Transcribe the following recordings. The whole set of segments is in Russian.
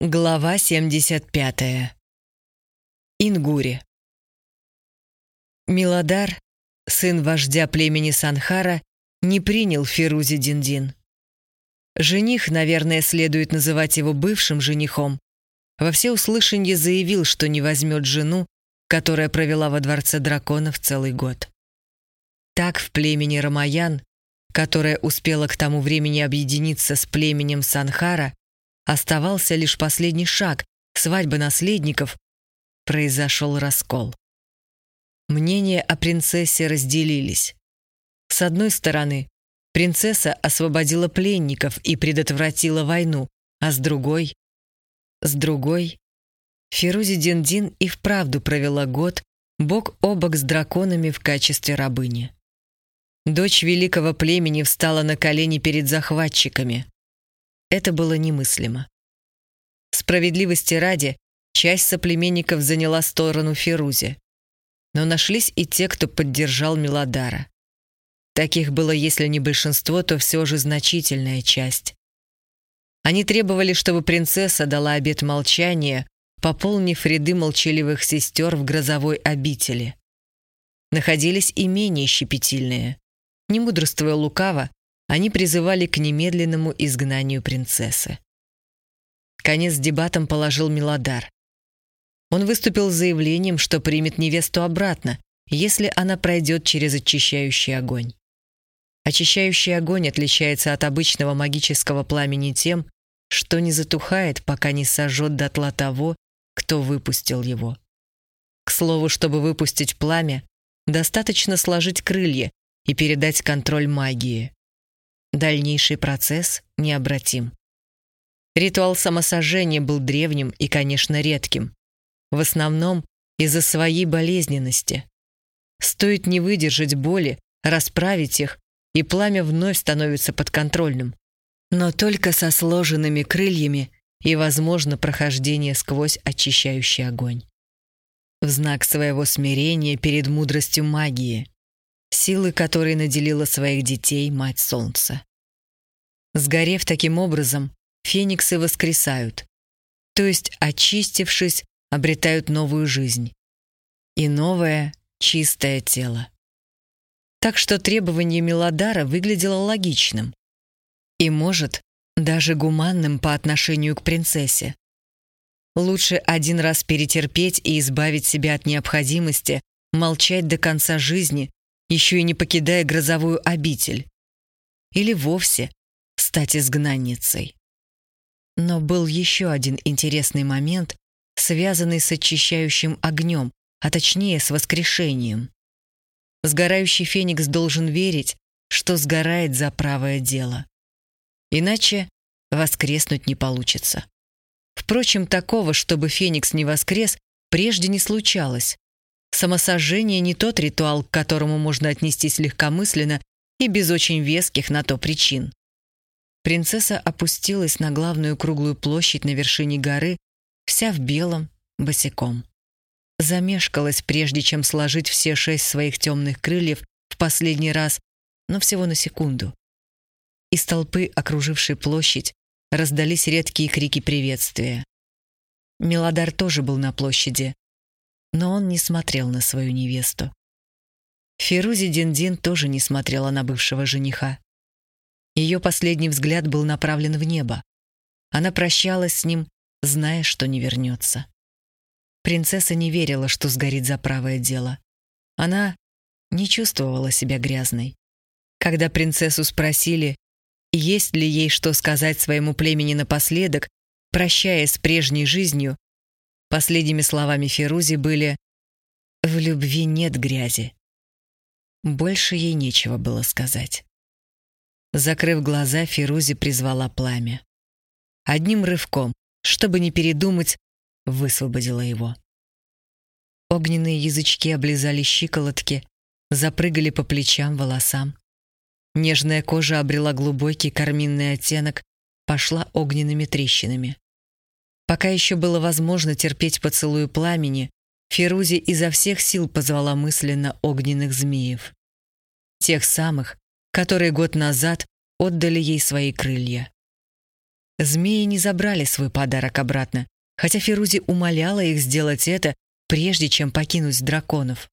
Глава 75. Ингури. Миладар, сын вождя племени Санхара, не принял Фирузи Диндин. Жених, наверное, следует называть его бывшим женихом, во всеуслышанье заявил, что не возьмет жену, которая провела во дворце драконов целый год. Так в племени Рамаян, которое успело к тому времени объединиться с племенем Санхара, Оставался лишь последний шаг — свадьба наследников. Произошел раскол. Мнения о принцессе разделились. С одной стороны, принцесса освободила пленников и предотвратила войну, а с другой... С другой... Фирузи Диндин и вправду провела год бок о бок с драконами в качестве рабыни. Дочь великого племени встала на колени перед захватчиками. Это было немыслимо. Справедливости ради, часть соплеменников заняла сторону Ферузи. Но нашлись и те, кто поддержал Милодара. Таких было, если не большинство, то все же значительная часть. Они требовали, чтобы принцесса дала обет молчания, пополнив ряды молчаливых сестер в грозовой обители. Находились и менее щепетильные. Не мудрствуя лукаво, они призывали к немедленному изгнанию принцессы. Конец дебатам положил Милодар. Он выступил с заявлением, что примет невесту обратно, если она пройдет через очищающий огонь. Очищающий огонь отличается от обычного магического пламени тем, что не затухает, пока не сожжет дотла того, кто выпустил его. К слову, чтобы выпустить пламя, достаточно сложить крылья и передать контроль магии. Дальнейший процесс необратим. Ритуал самосожжения был древним и, конечно, редким. В основном из-за своей болезненности. Стоит не выдержать боли, расправить их, и пламя вновь становится подконтрольным. Но только со сложенными крыльями и, возможно, прохождение сквозь очищающий огонь. В знак своего смирения перед мудростью магии силы которой наделила своих детей Мать Солнца. Сгорев таким образом, фениксы воскресают, то есть, очистившись, обретают новую жизнь и новое чистое тело. Так что требование Мелодара выглядело логичным и, может, даже гуманным по отношению к принцессе. Лучше один раз перетерпеть и избавить себя от необходимости молчать до конца жизни, еще и не покидая грозовую обитель. Или вовсе стать изгнанницей. Но был еще один интересный момент, связанный с очищающим огнем, а точнее с воскрешением. Сгорающий феникс должен верить, что сгорает за правое дело. Иначе воскреснуть не получится. Впрочем, такого, чтобы феникс не воскрес, прежде не случалось. Самосожжение не тот ритуал, к которому можно отнестись легкомысленно и без очень веских на то причин. Принцесса опустилась на главную круглую площадь на вершине горы, вся в белом, босиком. Замешкалась, прежде чем сложить все шесть своих темных крыльев в последний раз, но всего на секунду. Из толпы, окружившей площадь, раздались редкие крики приветствия. Мелодар тоже был на площади, но он не смотрел на свою невесту. Ферузи Диндин тоже не смотрела на бывшего жениха. Ее последний взгляд был направлен в небо. Она прощалась с ним, зная, что не вернется. Принцесса не верила, что сгорит за правое дело. Она не чувствовала себя грязной. Когда принцессу спросили, есть ли ей что сказать своему племени напоследок, прощаясь с прежней жизнью, Последними словами Ферузи были «В любви нет грязи». Больше ей нечего было сказать. Закрыв глаза, Ферузи призвала пламя. Одним рывком, чтобы не передумать, высвободила его. Огненные язычки облизали щиколотки, запрыгали по плечам, волосам. Нежная кожа обрела глубокий карминный оттенок, пошла огненными трещинами. Пока еще было возможно терпеть поцелую пламени, Ферузи изо всех сил позвала мысленно огненных змеев. Тех самых, которые год назад отдали ей свои крылья. Змеи не забрали свой подарок обратно, хотя Ферузи умоляла их сделать это, прежде чем покинуть драконов.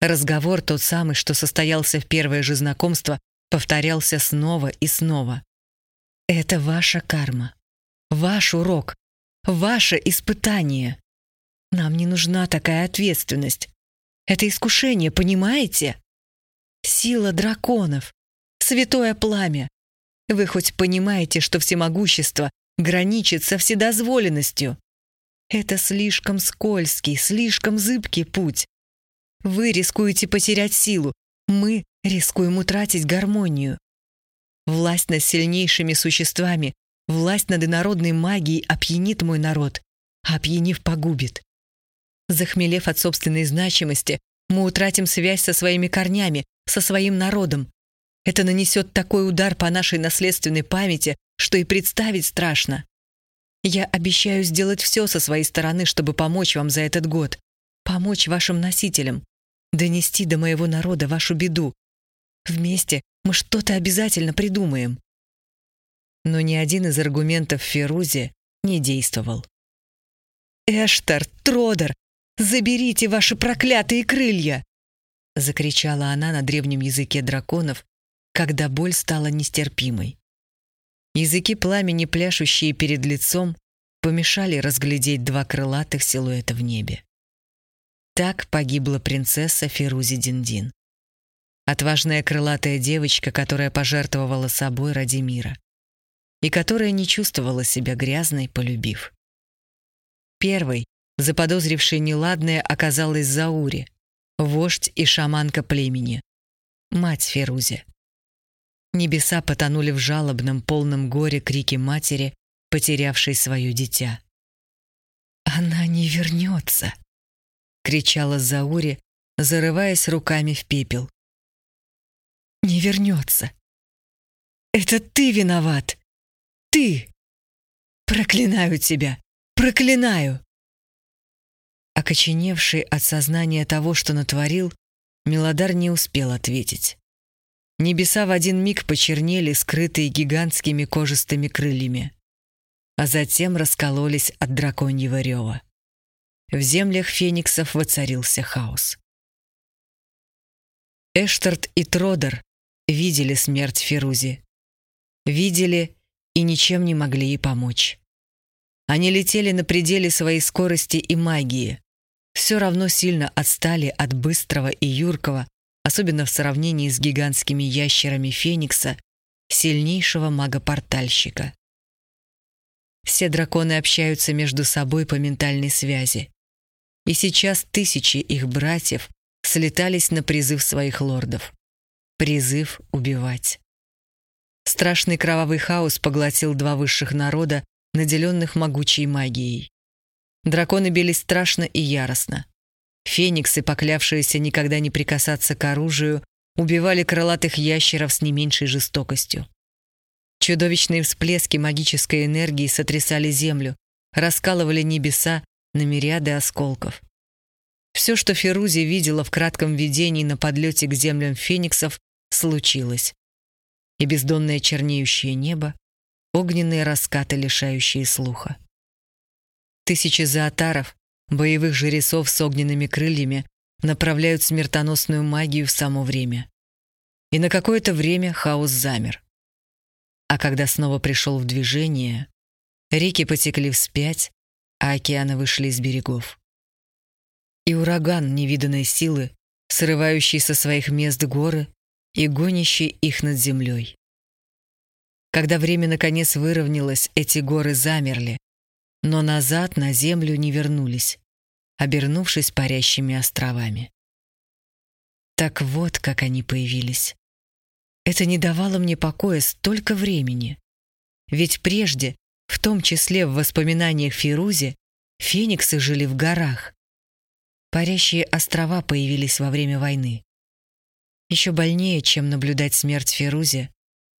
Разговор тот самый, что состоялся в первое же знакомство, повторялся снова и снова. «Это ваша карма, ваш урок, ваше испытание. Нам не нужна такая ответственность. Это искушение, понимаете? Сила драконов, святое пламя. Вы хоть понимаете, что всемогущество граничит со вседозволенностью? Это слишком скользкий, слишком зыбкий путь. Вы рискуете потерять силу, мы рискуем утратить гармонию. Власть над сильнейшими существами, власть над инородной магией опьянит мой народ, а опьянив погубит. Захмелев от собственной значимости, мы утратим связь со своими корнями, со своим народом. Это нанесет такой удар по нашей наследственной памяти, что и представить страшно. Я обещаю сделать все со своей стороны, чтобы помочь вам за этот год, помочь вашим носителям, донести до моего народа вашу беду. Вместе мы что-то обязательно придумаем. Но ни один из аргументов Ферузи не действовал. «Эштар, Тродер, заберите ваши проклятые крылья!» Закричала она на древнем языке драконов, когда боль стала нестерпимой. Языки пламени, пляшущие перед лицом, помешали разглядеть два крылатых силуэта в небе. Так погибла принцесса Ферузи Диндин. Отважная крылатая девочка, которая пожертвовала собой ради мира. И которая не чувствовала себя грязной, полюбив. Первой, заподозрившей неладное, оказалась Заури, вождь и шаманка племени, мать Ферузи. Небеса потонули в жалобном, полном горе крике матери, потерявшей свое дитя. «Она не вернется!» — кричала Заури, зарываясь руками в пепел. «Не вернется! Это ты виноват! Ты! Проклинаю тебя! Проклинаю!» Окоченевший от сознания того, что натворил, Милодар не успел ответить. Небеса в один миг почернели, скрытые гигантскими кожистыми крыльями, а затем раскололись от драконьего рева. В землях фениксов воцарился хаос. Эштарт и Тродер видели смерть Ферузи. Видели и ничем не могли ей помочь. Они летели на пределе своей скорости и магии. Все равно сильно отстали от быстрого и юркого, особенно в сравнении с гигантскими ящерами Феникса, сильнейшего мага-портальщика. Все драконы общаются между собой по ментальной связи. И сейчас тысячи их братьев слетались на призыв своих лордов. Призыв убивать. Страшный кровавый хаос поглотил два высших народа, наделенных могучей магией. Драконы бились страшно и яростно. Фениксы, поклявшиеся никогда не прикасаться к оружию, убивали крылатых ящеров с не меньшей жестокостью. Чудовищные всплески магической энергии сотрясали землю, раскалывали небеса на мириады осколков. Все, что Ферузи видела в кратком видении на подлете к землям фениксов, случилось. И бездонное чернеющее небо, огненные раскаты, лишающие слуха. Тысячи зоотаров, боевых жрецов с огненными крыльями, направляют смертоносную магию в само время. И на какое-то время хаос замер. А когда снова пришел в движение, реки потекли вспять, а океаны вышли из берегов. И ураган невиданной силы, срывающий со своих мест горы и гонящий их над землей. Когда время наконец выровнялось, эти горы замерли, но назад на землю не вернулись, обернувшись парящими островами. Так вот, как они появились. Это не давало мне покоя столько времени. Ведь прежде, в том числе в воспоминаниях Фирузи, фениксы жили в горах. Парящие острова появились во время войны. Еще больнее, чем наблюдать смерть Фирузи,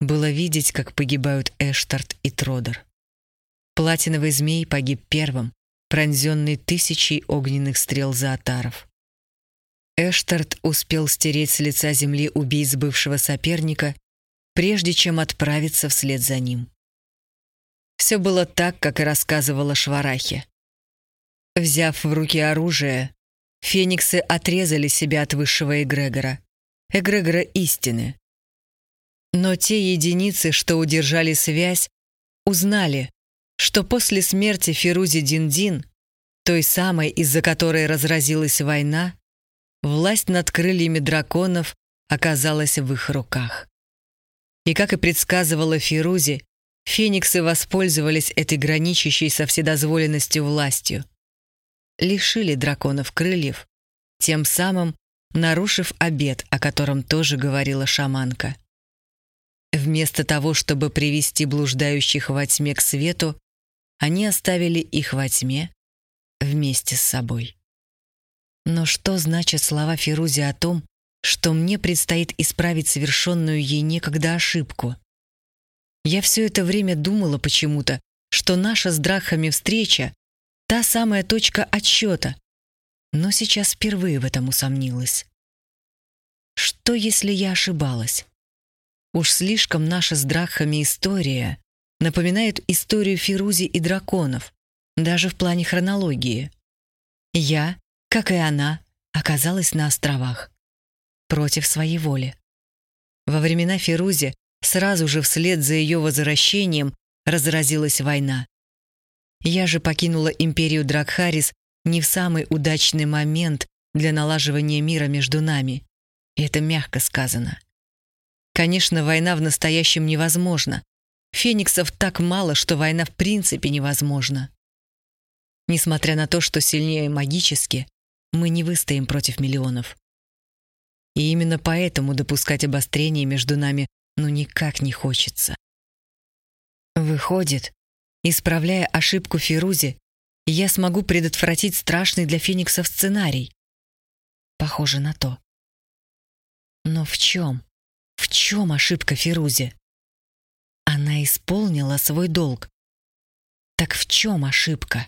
было видеть, как погибают Эштарт и Тродер. Платиновый змей погиб первым, пронзенный тысячей огненных стрел заотаров. Эштарт успел стереть с лица земли убийц бывшего соперника, прежде чем отправиться вслед за ним. Все было так, как и рассказывала Шварахи. Взяв в руки оружие, фениксы отрезали себя от высшего эгрегора, эгрегора истины. Но те единицы, что удержали связь, узнали, что после смерти Фирузи Диндин, той самой, из-за которой разразилась война, власть над крыльями драконов оказалась в их руках. И как и предсказывала Фирузи, фениксы воспользовались этой граничащей со вседозволенностью властью. Лишили драконов крыльев, тем самым нарушив обет, о котором тоже говорила шаманка. Вместо того, чтобы привести блуждающих во тьме к свету, они оставили их во тьме вместе с собой. Но что значат слова Фирузи о том, что мне предстоит исправить совершенную ей некогда ошибку? Я все это время думала почему-то, что наша с Драхами встреча — та самая точка отсчета, но сейчас впервые в этом усомнилась. Что, если я ошибалась? Уж слишком наша с Драхами история напоминает историю Фирузи и драконов, даже в плане хронологии. Я, как и она, оказалась на островах. Против своей воли. Во времена Фирузи, сразу же вслед за ее возвращением, разразилась война. Я же покинула империю Дракхарис не в самый удачный момент для налаживания мира между нами. И это мягко сказано. Конечно, война в настоящем невозможна. Фениксов так мало, что война в принципе невозможна. Несмотря на то, что сильнее магически, мы не выстоим против миллионов. И именно поэтому допускать обострение между нами ну никак не хочется. Выходит, исправляя ошибку Фирузи, я смогу предотвратить страшный для фениксов сценарий. Похоже на то. Но в чем? В чем ошибка Фирузи? Исполнила свой долг. Так в чем ошибка?